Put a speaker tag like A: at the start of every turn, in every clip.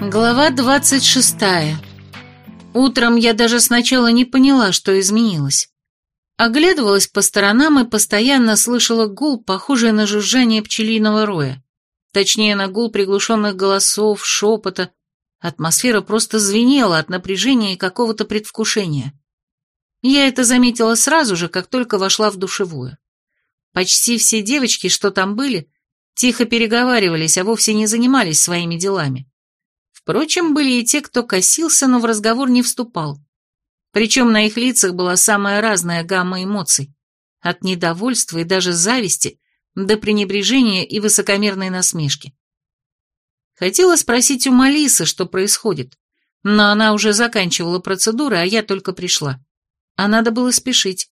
A: Глава двадцать шестая. Утром я даже сначала не поняла, что изменилось. Оглядывалась по сторонам и постоянно слышала гул, похожий на жужжание пчелиного роя. Точнее, на гул приглушенных голосов, шепота. Атмосфера просто звенела от напряжения и какого-то предвкушения. Я это заметила сразу же, как только вошла в душевую. Почти все девочки, что там были, тихо переговаривались, а вовсе не занимались своими делами. Впрочем, были и те, кто косился, но в разговор не вступал. Причем на их лицах была самая разная гамма эмоций. От недовольства и даже зависти до пренебрежения и высокомерной насмешки. Хотела спросить у Малисы, что происходит, но она уже заканчивала процедуры, а я только пришла. А надо было спешить.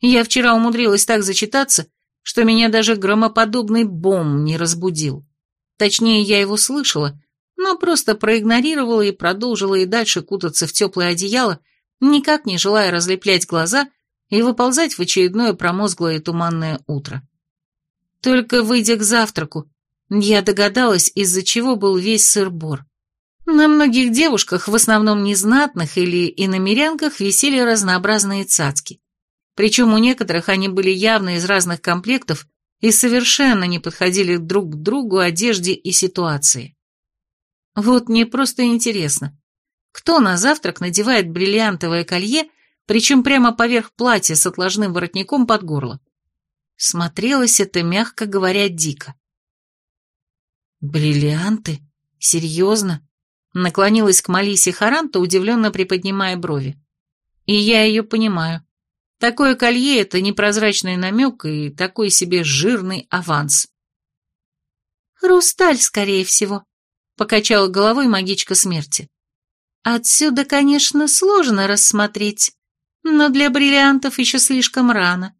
A: Я вчера умудрилась так зачитаться, что меня даже громоподобный бом не разбудил. Точнее, я его слышала, но просто проигнорировала и продолжила и дальше кутаться в теплое одеяло, никак не желая разлеплять глаза и выползать в очередное промозглое туманное утро. Только выйдя к завтраку, я догадалась, из-за чего был весь сыр-бор. На многих девушках, в основном незнатных или иномерянках, висели разнообразные цацки. Причем у некоторых они были явно из разных комплектов и совершенно не подходили друг к другу, одежде и ситуации. Вот мне просто интересно, кто на завтрак надевает бриллиантовое колье, причем прямо поверх платья с отложным воротником под горло? Смотрелось это, мягко говоря, дико. «Бриллианты? Серьезно?» Наклонилась к Малисе Харанта, удивленно приподнимая брови. «И я ее понимаю. Такое колье — это непрозрачный намек и такой себе жирный аванс».
B: «Хрусталь, скорее всего», — покачала головой магичка смерти. «Отсюда, конечно, сложно рассмотреть, но для бриллиантов еще слишком рано.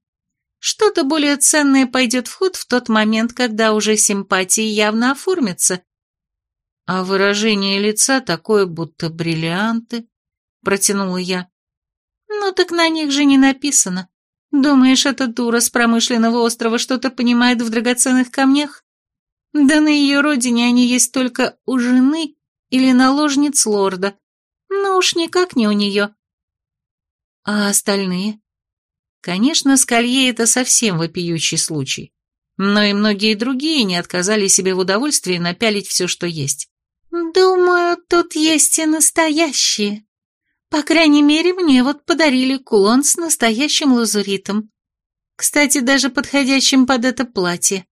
B: Что-то более ценное пойдет в ход в тот момент, когда уже симпатии явно оформятся,
A: «А выражение лица такое, будто бриллианты», — протянула я.
B: «Ну так на них же не написано. Думаешь, эта дура с промышленного острова что-то понимает в драгоценных камнях? Да на ее родине они есть только у жены или наложниц лорда. Ну уж никак не у нее».
A: «А остальные?» Конечно, с колье это совсем вопиющий случай, но и многие другие не отказали себе в удовольствии напялить все, что есть.
B: «Думаю, тут есть и настоящие. По крайней мере, мне вот подарили кулон с настоящим лазуритом. Кстати, даже подходящим под это платье.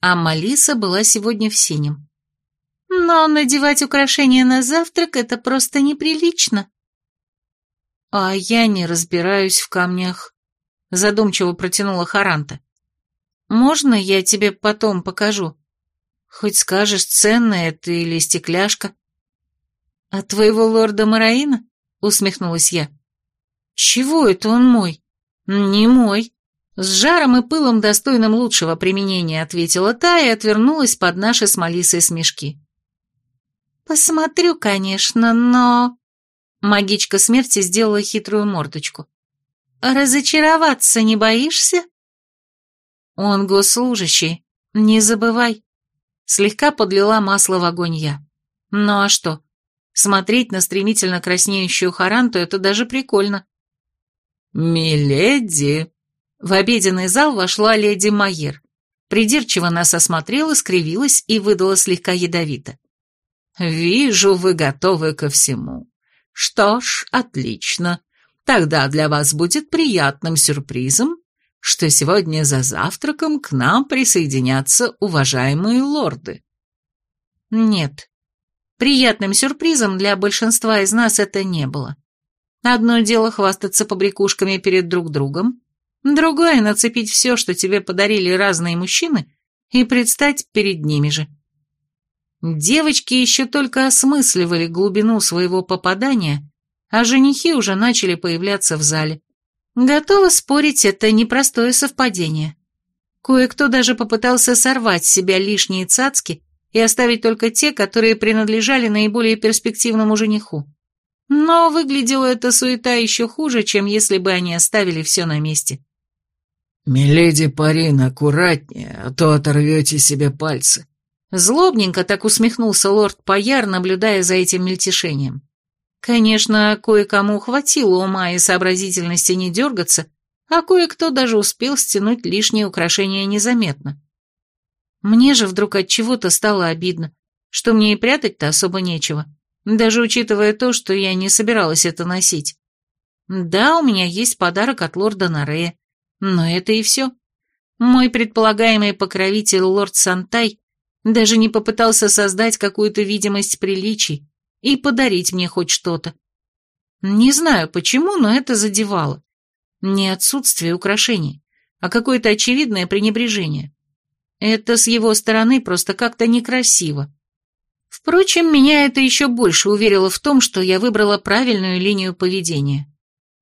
A: А Малиса была сегодня в синем.
B: Но надевать украшения на завтрак — это просто неприлично».
A: «А я не разбираюсь в камнях», — задумчиво протянула Харанта. «Можно я тебе потом покажу?» Хоть скажешь, ценная это или стекляшка. От твоего лорда Мараина? Усмехнулась я. Чего это он мой? Не мой. С жаром и пылом, достойным лучшего применения, ответила та и отвернулась под наши с Малисой смешки.
B: Посмотрю, конечно, но...
A: Магичка смерти сделала хитрую мордочку.
B: Разочароваться не боишься?
A: Он госслужащий, не забывай. Слегка подлила масло в огонь я. Ну а что? Смотреть на стремительно краснеющую Харанту — это даже прикольно. «Миледи!» В обеденный зал вошла леди Майер. Придирчиво нас осмотрела, скривилась и выдала слегка ядовито. «Вижу, вы готовы ко всему. Что ж, отлично. Тогда для вас будет приятным сюрпризом что сегодня за завтраком к нам присоединятся уважаемые лорды. Нет, приятным сюрпризом для большинства из нас это не было. Одно дело хвастаться побрякушками перед друг другом, другое — нацепить все, что тебе подарили разные мужчины, и предстать перед ними же. Девочки еще только осмысливали глубину своего попадания, а женихи уже начали появляться в зале. Готова спорить, это непростое совпадение. Кое-кто даже попытался сорвать с себя лишние цацки и оставить только те, которые принадлежали наиболее перспективному жениху. Но выглядела эта суета еще хуже, чем если бы они оставили все на месте.
C: «Миледи Парин, аккуратнее, а то оторвете себе пальцы».
A: Злобненько так усмехнулся лорд Паяр, наблюдая за этим мельтешением. Конечно, кое-кому хватило ума и сообразительности не дергаться, а кое-кто даже успел стянуть лишние украшения незаметно. Мне же вдруг от чего-то стало обидно, что мне и прятать-то особо нечего, даже учитывая то, что я не собиралась это носить. Да, у меня есть подарок от лорда Нарея, но это и все. Мой предполагаемый покровитель лорд Сантай даже не попытался создать какую-то видимость приличий и подарить мне хоть что-то. Не знаю почему, но это задевало. Не отсутствие украшений, а какое-то очевидное пренебрежение. Это с его стороны просто как-то некрасиво. Впрочем, меня это еще больше уверило в том, что я выбрала правильную линию поведения.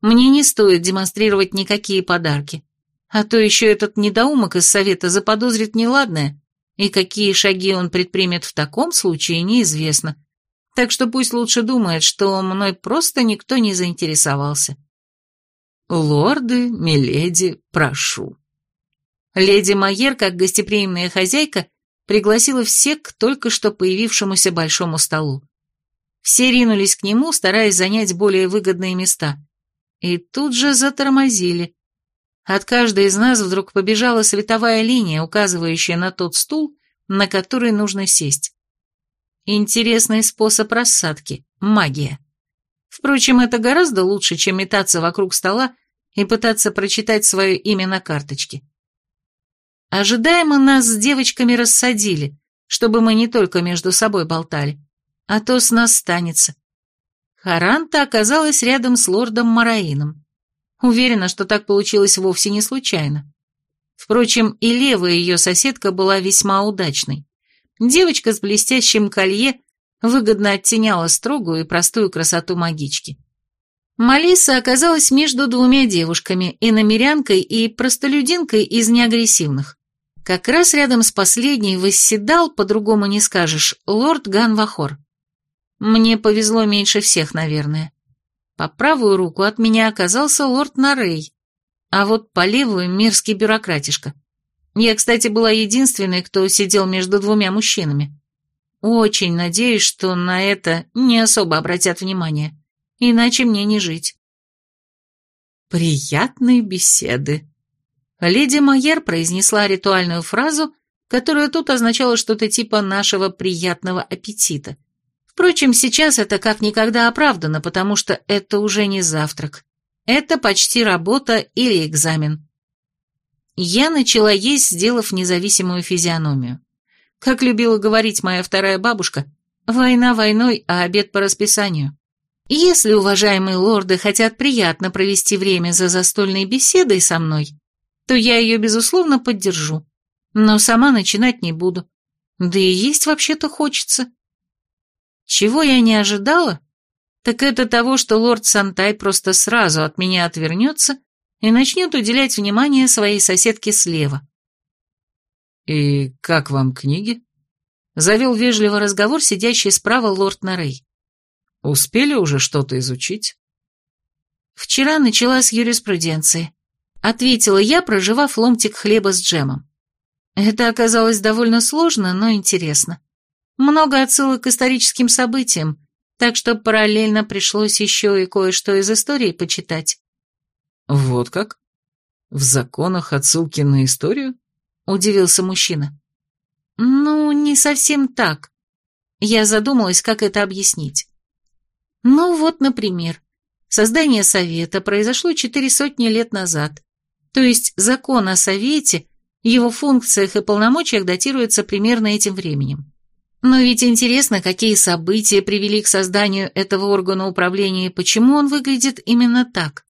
A: Мне не стоит демонстрировать никакие подарки. А то еще этот недоумок из совета заподозрит неладное, и какие шаги он предпримет в таком случае, неизвестно. Так что пусть лучше думает, что мной просто никто не заинтересовался. «Лорды, миледи, прошу». Леди Майер, как гостеприимная хозяйка, пригласила всех к только что появившемуся большому столу. Все ринулись к нему, стараясь занять более выгодные места. И тут же затормозили. От каждой из нас вдруг побежала световая линия, указывающая на тот стул, на который нужно сесть. Интересный способ рассадки – магия. Впрочем, это гораздо лучше, чем метаться вокруг стола и пытаться прочитать свое имя на карточке. Ожидаемо нас с девочками рассадили, чтобы мы не только между собой болтали, а то с нас станется. Харанта оказалась рядом с лордом Мараином. Уверена, что так получилось вовсе не случайно. Впрочем, и левая ее соседка была весьма удачной. Девочка с блестящим колье выгодно оттеняла строгую и простую красоту магички. Малиса оказалась между двумя девушками, иномерянкой и простолюдинкой из неагрессивных. Как раз рядом с последней восседал, по-другому не скажешь, лорд Ганвахор. Мне повезло меньше всех, наверное. По правую руку от меня оказался лорд Нарей, а вот по левую мерзкий бюрократишка. Я, кстати, была единственной, кто сидел между двумя мужчинами. Очень надеюсь, что на это не особо обратят внимание иначе мне не жить. Приятные беседы. Леди Майер произнесла ритуальную фразу, которая тут означала что-то типа нашего приятного аппетита. Впрочем, сейчас это как никогда оправдано, потому что это уже не завтрак. Это почти работа или экзамен. Я начала есть, сделав независимую физиономию. Как любила говорить моя вторая бабушка, война войной, а обед по расписанию. Если уважаемые лорды хотят приятно провести время за застольной беседой со мной, то я ее, безусловно, поддержу. Но сама начинать не буду. Да и есть вообще-то хочется. Чего я не ожидала, так это того, что лорд Сантай просто сразу от меня отвернется и начнет уделять внимание своей соседке слева.
C: «И как вам книги?»
A: Завел вежливый разговор сидящий справа лорд Нарей.
C: Успели уже что-то изучить?
A: Вчера начала с юриспруденции. Ответила я, проживав ломтик хлеба с джемом. Это оказалось довольно сложно, но интересно. Много отсылок к историческим событиям, так что параллельно пришлось еще и кое-что из истории почитать.
C: Вот как? В законах отсылки на историю?
A: Удивился мужчина. Ну, не совсем так. Я задумалась, как это объяснить. Ну вот, например, создание совета произошло четыре сотни лет назад. То есть закон о совете, его функциях и полномочиях датируется примерно этим временем. Но ведь интересно, какие события привели к созданию этого органа управления и почему он выглядит именно так.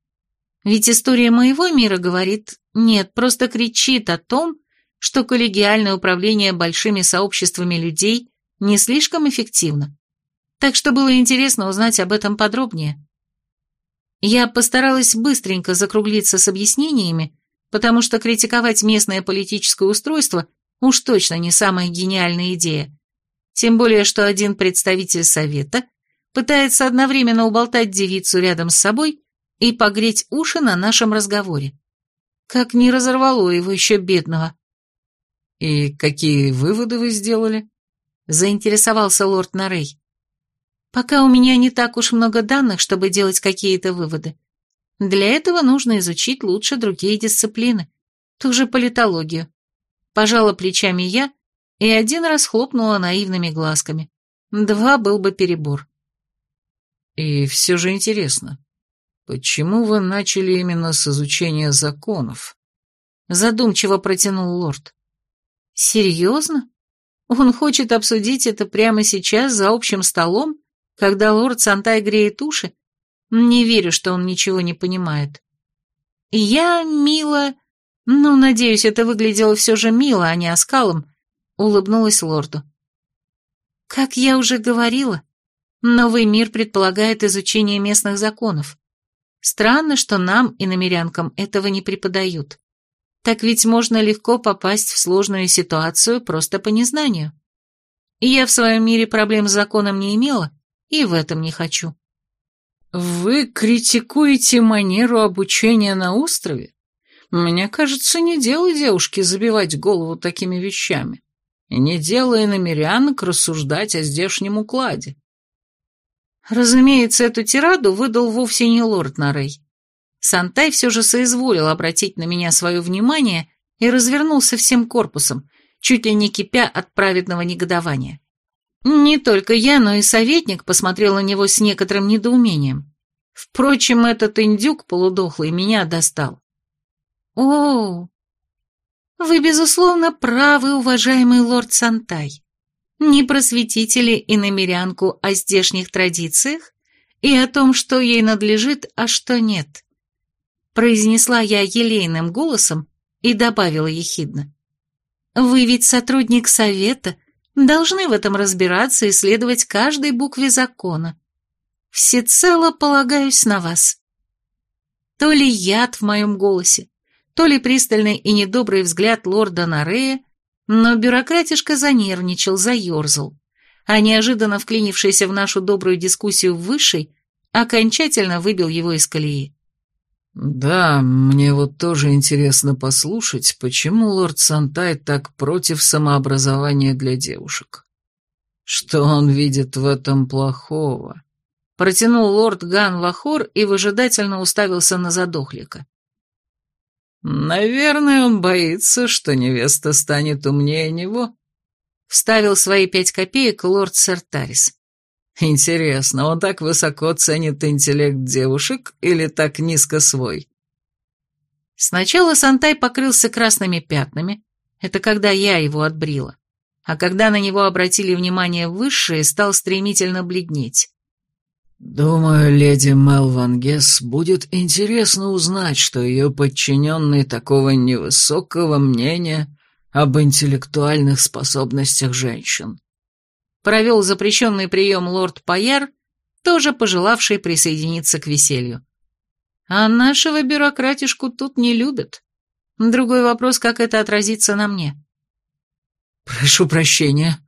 A: Ведь история моего мира говорит, нет, просто кричит о том, что коллегиальное управление большими сообществами людей не слишком эффективно так что было интересно узнать об этом подробнее. Я постаралась быстренько закруглиться с объяснениями, потому что критиковать местное политическое устройство уж точно не самая гениальная идея. Тем более, что один представитель совета пытается одновременно уболтать девицу рядом с собой и погреть уши на нашем разговоре.
B: Как не разорвало его еще бедного.
C: «И какие выводы вы сделали?»
B: — заинтересовался лорд Нарей. «Пока у меня не так уж много данных, чтобы делать какие-то выводы. Для этого нужно изучить лучше другие дисциплины, ту же политологию. Пожала плечами я и один раз хлопнула наивными глазками. Два был бы перебор.
C: И все же интересно, почему вы начали именно с изучения законов?
B: Задумчиво протянул лорд. Серьезно? Он хочет обсудить это прямо сейчас за общим столом, когда лорд Сантай греет уши? Не верю, что он ничего не понимает. Я мило... Ну, надеюсь, это выглядело все же мило, а не оскалом, улыбнулась лорду. Как я уже говорила, новый мир предполагает изучение местных законов. Странно, что нам, и намерянкам, этого не преподают. Так ведь можно легко попасть в сложную ситуацию просто по незнанию. Я в своем мире проблем с законом не имела, и в этом не хочу.
C: Вы критикуете манеру обучения на острове? Мне кажется, не дело девушке забивать голову такими вещами. И не дело иномерянок рассуждать о здешнем укладе.
B: Разумеется, эту тираду выдал вовсе не лорд Нарей. Сантай все же соизволил обратить на меня свое внимание и развернулся всем корпусом, чуть ли не кипя от праведного негодования. Не только я, но и советник посмотрел на него с некоторым недоумением. Впрочем, этот индюк полудохлый меня достал. О, вы, безусловно, правы, уважаемый лорд Сантай. Не просветители и намерянку о здешних традициях и о том, что ей надлежит, а что нет. Произнесла я елейным голосом и добавила ехидно. Вы ведь сотрудник совета, должны в этом разбираться и следовать каждой букве закона. Всецело полагаюсь на вас. То ли яд в моем голосе, то ли пристальный и недобрый взгляд лорда Нарея, но бюрократишка занервничал, заерзал, а неожиданно вклинившийся в нашу добрую дискуссию высший окончательно выбил его из колеи.
C: «Да, мне вот тоже интересно послушать, почему лорд Сантай так против самообразования для девушек. Что он видит в этом плохого?»
B: Протянул лорд Ган Вахор и выжидательно уставился на задохлика.
C: «Наверное, он боится, что невеста станет умнее него», — вставил свои пять копеек лорд Сертарис. «Интересно, он так высоко ценит интеллект девушек или так низко свой?»
B: Сначала Сантай покрылся красными пятнами, это когда я его отбрила, а когда на него обратили внимание высшие, стал стремительно бледнеть.
C: «Думаю, леди Мелван Гесс будет интересно узнать, что ее подчиненные такого невысокого мнения об интеллектуальных способностях женщин».
B: Провел запрещенный прием лорд Паяр, тоже пожелавший присоединиться к веселью. А нашего бюрократишку тут не любят. Другой вопрос, как это отразится на мне.
C: «Прошу прощения».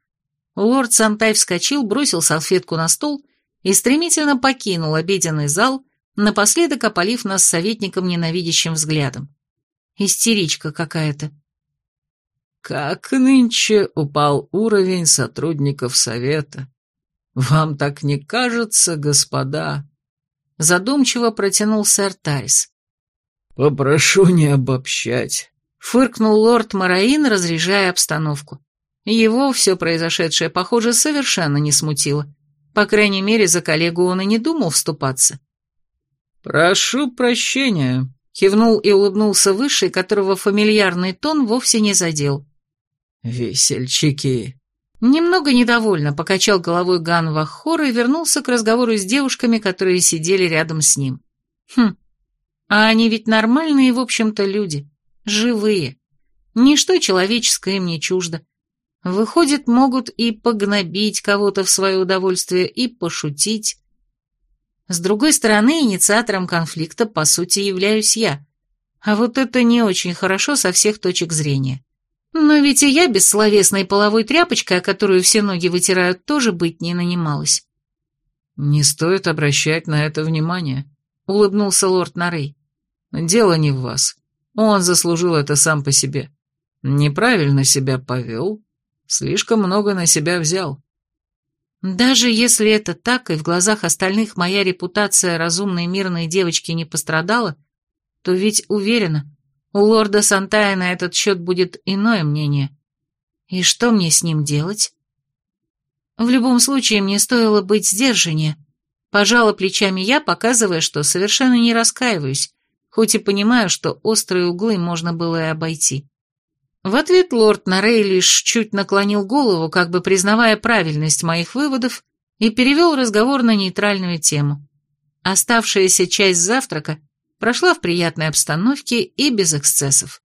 B: Лорд Сантай вскочил, бросил салфетку на стол и стремительно покинул обеденный зал, напоследок опалив нас советником ненавидящим взглядом. Истеричка какая-то.
C: Как нынче упал уровень сотрудников совета. Вам так не кажется, господа?
B: Задумчиво протянул сэр Тарис.
C: Попрошу не обобщать.
B: Фыркнул лорд Мараин, разряжая обстановку. Его все произошедшее, похоже, совершенно не смутило. По крайней мере, за коллегу он и не думал вступаться.
C: «Прошу прощения», — кивнул и улыбнулся Высший, которого фамильярный тон вовсе не задел. «Весельчаки».
B: Немного недовольно покачал головой Ган Ваххор и вернулся к разговору с девушками, которые сидели рядом с ним. Хм, а они ведь нормальные, в общем-то, люди, живые. Ничто человеческое им не чуждо. Выходит, могут и погнобить кого-то в свое удовольствие, и пошутить. С другой стороны, инициатором конфликта, по сути, являюсь я. А вот это не очень хорошо со всех точек зрения. Но ведь и я бессловесной половой тряпочкой, о которую все ноги вытирают, тоже быть не нанималась.
C: «Не стоит обращать на это внимание», — улыбнулся лорд Нарей. «Дело не в вас. Он заслужил это сам по себе. Неправильно себя повел, слишком много на себя взял.
A: Даже если это так, и в глазах остальных моя репутация разумной мирной девочки не пострадала, то ведь уверена, у лорда Сантая на этот счет будет иное мнение. И что мне с ним делать? В любом случае, мне стоило быть сдержаннее. Пожала плечами я, показывая, что совершенно не раскаиваюсь, хоть и понимаю, что острые углы можно было и обойти. В ответ лорд Нарей лишь чуть наклонил голову, как бы признавая правильность моих выводов, и перевел разговор на нейтральную тему. Оставшаяся часть завтрака прошла в приятной обстановке и без эксцессов.